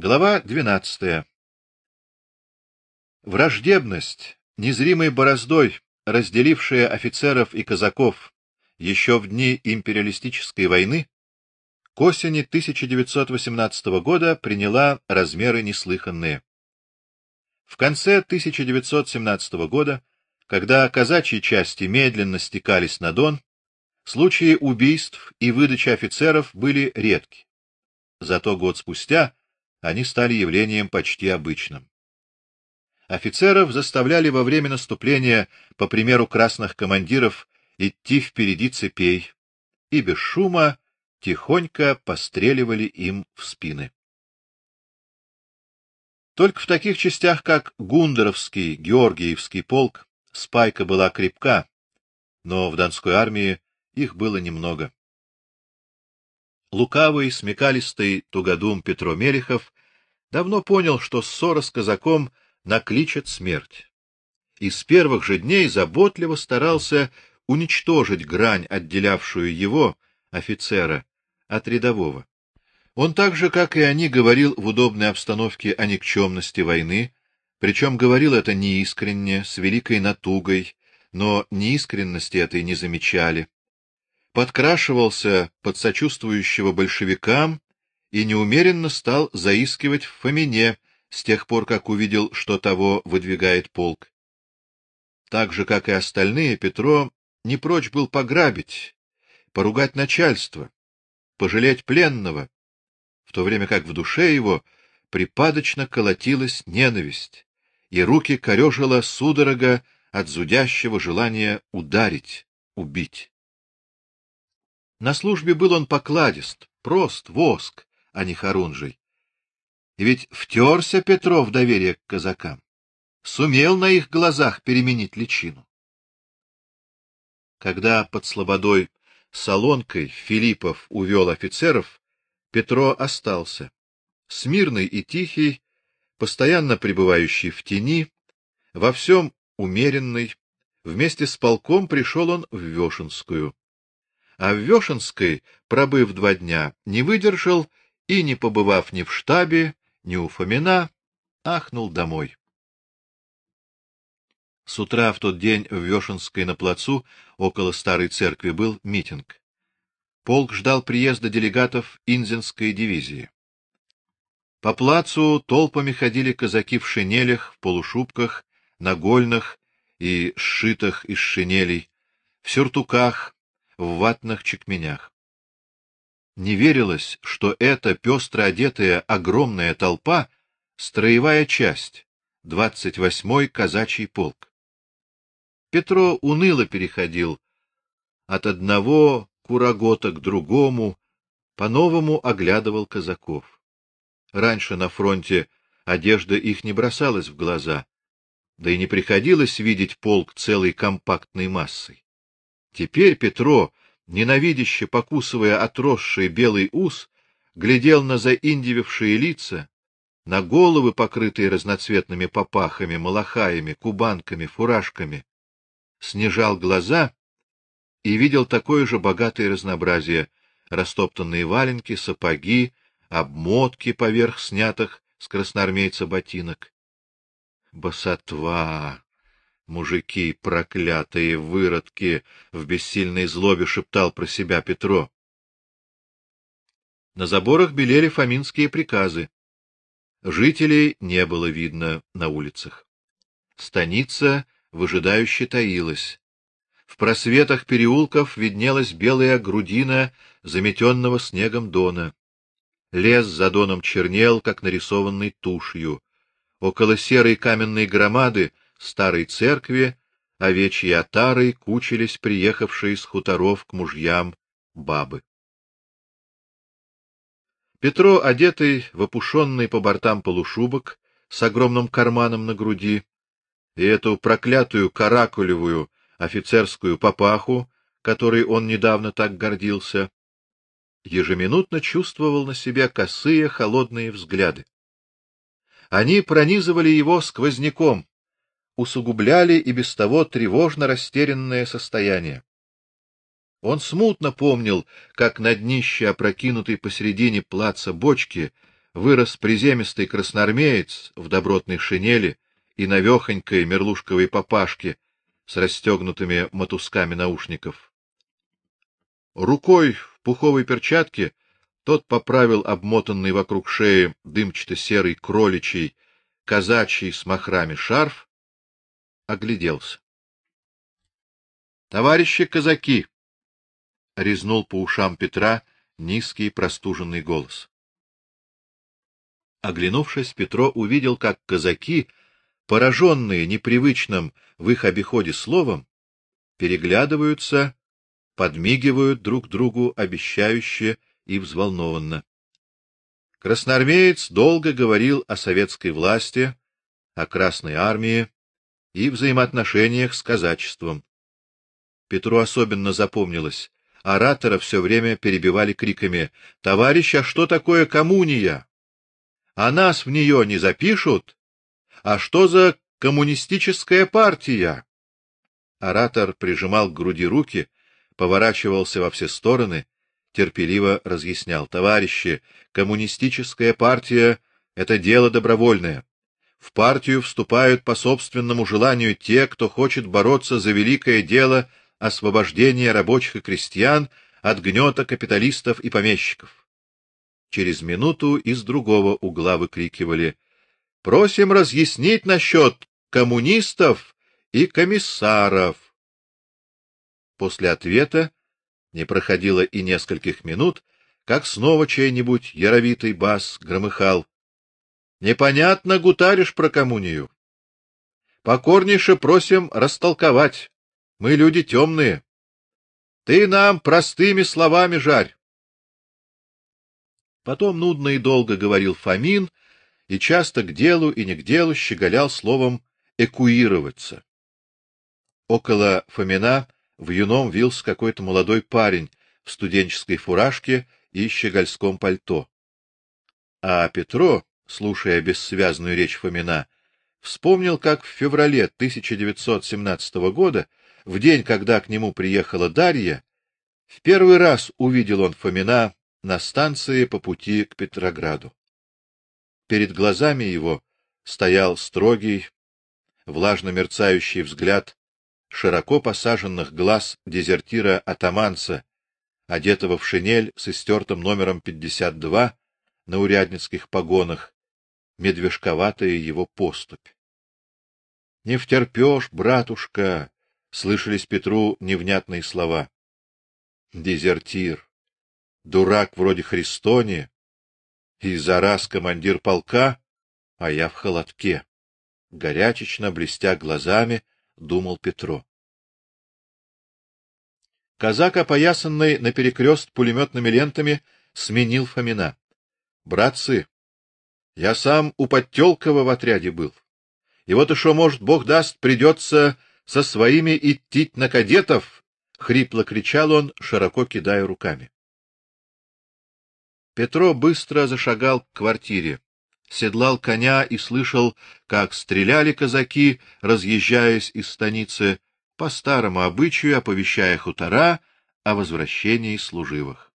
Глава 12. Враждебность, незримой бороздой, разделившая офицеров и казаков еще в дни империалистической войны, к осени 1918 года приняла размеры неслыханные. В конце 1917 года, когда казачьи части медленно стекались на Дон, случаи убийств и выдачи офицеров были редки. Зато год спустя они стали явлением почти обычным. Офицеров заставляли во время наступления, по примеру красных командиров, идти впереди цепей, и без шума тихонько постреливали им в спины. Только в таких частях, как Гундеровский, Георгиевский полк, спайка была крепка, но в Донской армии их было немного. Лукавый, смекалистый тугодум Петро Мелехов давно понял, что ссора с казаком накличет смерть. И с первых же дней заботливо старался уничтожить грань, отделявшую его, офицера, от рядового. Он так же, как и они, говорил в удобной обстановке о никчемности войны, причем говорил это неискренне, с великой натугой, но неискренности этой не замечали подкрашивался под сочувствующего большевикам и неумеренно стал заискивать в Фомине с тех пор, как увидел, что того выдвигает полк. Так же, как и остальные, Петро не прочь был пограбить, поругать начальство, пожалеть пленного, в то время как в душе его припадочно колотилась ненависть, и руки корёжило судорога от зудящего желания ударить, убить. На службе был он покладист, прост, воск, а не хорунжий. Ведь втерся Петров в доверие к казакам, сумел на их глазах переменить личину. Когда под слободой солонкой Филиппов увел офицеров, Петро остался, смирный и тихий, постоянно пребывающий в тени, во всем умеренный. Вместе с полком пришел он в Вешенскую а в Вешенской, пробыв два дня, не выдержал и, не побывав ни в штабе, ни у Фомина, ахнул домой. С утра в тот день в Вешенской на плацу около старой церкви был митинг. Полк ждал приезда делегатов Инзенской дивизии. По плацу толпами ходили казаки в шинелях, в полушубках, нагольных и сшитых из шинелей, в сюртуках, в ватных чекменях. Не верилось, что эта пестро одетая огромная толпа строевая часть, двадцать восьмой казачий полк. Петро уныло переходил от одного курагота к другому, по-новому оглядывал казаков. Раньше на фронте одежда их не бросалась в глаза, да и не приходилось видеть полк целой компактной массой. Теперь Петро, ненавидяще покусывая отросший белый ус, глядел на заиндивевшие лица, на головы, покрытые разноцветными попахами, малахаями, кубанками, фуражками, снижал глаза и видел такое же богатое разнообразие: растоптанные валенки, сапоги, обмотки поверх снятых с красноармейца ботинок. Босотва! Мужики, проклятые выродки, в бессильной злобе шептал про себя Петро. На заборах белели фаминские приказы. Жителей не было видно на улицах. Станица выжидающе таилась. В просветах переулков виднелась белая грудина заметенного снегом дона. Лес за доном чернел, как нарисованный тушью. Около серой каменной громады старой церкви овечьи отарой кучились приехавшие с хуторов к мужьям бабы. Петро, одетый в опушенный по бортам полушубок с огромным карманом на груди, и эту проклятую каракулевую офицерскую папаху, которой он недавно так гордился, ежеминутно чувствовал на себе косые холодные взгляды. Они пронизывали его сквозняком, усугубляли и без того тревожно растерянное состояние. Он смутно помнил, как на днище опрокинутой посередине плаца бочки вырос приземистый красноармеец в добротной шинели и навехонькой мерлушковой папашке с расстегнутыми мотузками наушников. Рукой в пуховой перчатке тот поправил обмотанный вокруг шеи дымчато-серый кроличий казачий с махрами шарф, огляделся. Товарищи казаки, резнул по ушам Петра низкий простуженный голос. Оглянувшись, Петро увидел, как казаки, пораженные непривычным в их обиходе словом, переглядываются, подмигивают друг другу обещающе и взволнованно. Красноармеец долго говорил о советской власти, о Красной армии и взаимоотношениях с казачеством. Петру особенно запомнилось. Оратора все время перебивали криками: "Товарищ, а что такое коммуния? А нас в нее не запишут? А что за коммунистическая партия?" Оратор прижимал к груди руки, поворачивался во все стороны, терпеливо разъяснял: "Товарищи, коммунистическая партия это дело добровольное. В партию вступают по собственному желанию те, кто хочет бороться за великое дело освобождения рабочих и крестьян от гнета капиталистов и помещиков. Через минуту из другого угла выкрикивали: "Просим разъяснить насчет коммунистов и комиссаров". После ответа не проходило и нескольких минут, как снова чей-нибудь яровитый бас громыхал: "Непонятно гутаришь про коммунию. Покорнейше просим растолковать. Мы люди темные. Ты нам простыми словами жарь. Потом нудно и долго говорил Фомин и часто к делу и не к делу щеголял словом экуироваться. Около Фомина в юном вился какой-то молодой парень в студенческой фуражке и щегольском пальто. А Петро, слушая бессвязную речь Фомина, вспомнил, как в феврале 1917 года в день, когда к нему приехала Дарья, в первый раз увидел он Фомина на станции по пути к Петрограду. Перед глазами его стоял строгий, влажно мерцающий взгляд широко посаженных глаз дезертира-атаманца, одетого в шинель с истертым номером 52 на урядницких погонах, медвежковатая его поступь. Не втерпёшь, братушка, слышались Петру невнятные слова. Дезертир, дурак вроде Христони, и за раз командир полка, а я в холодке. Горячечно блестя глазами, думал Петро. Казак, опоясанный наперекрест пулеметными лентами, сменил Фомина. Братцы, я сам у Подтёлкова в отряде был. И вот что, может, Бог даст, придется со своими идти на кадетов, хрипло кричал он, широко кидая руками. Петро быстро зашагал к квартире, седлал коня и слышал, как стреляли казаки, разъезжаясь из станицы, по старому обычаю оповещая хутора о возвращении служивых.